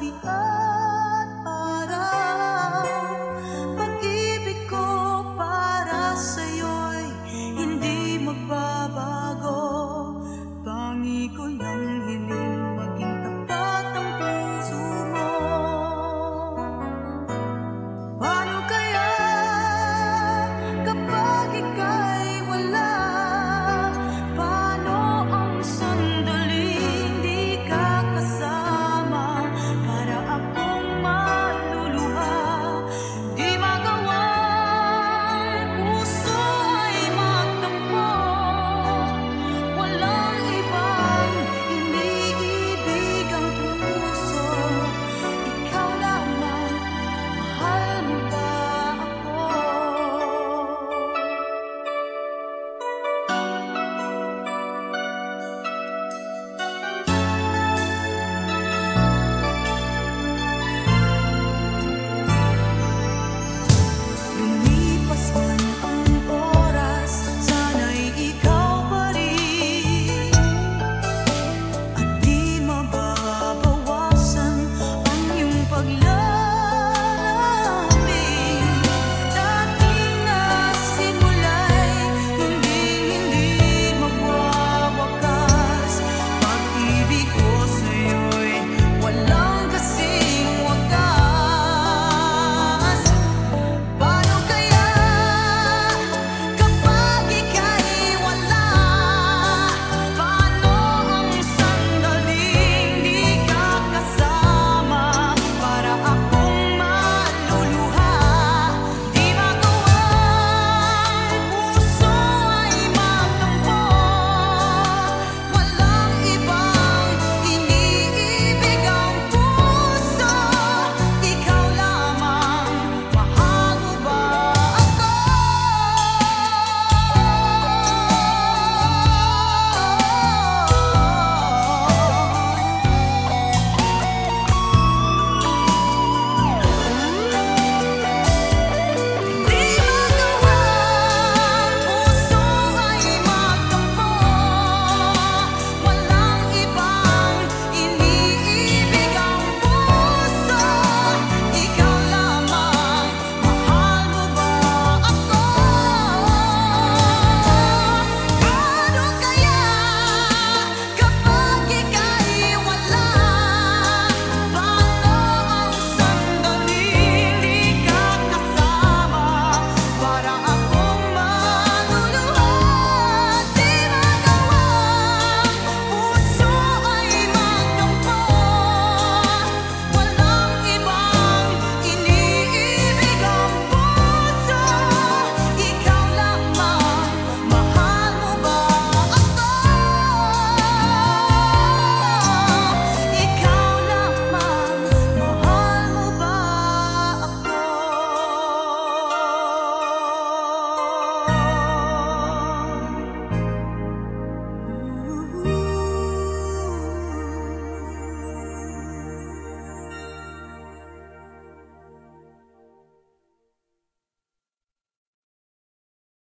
the.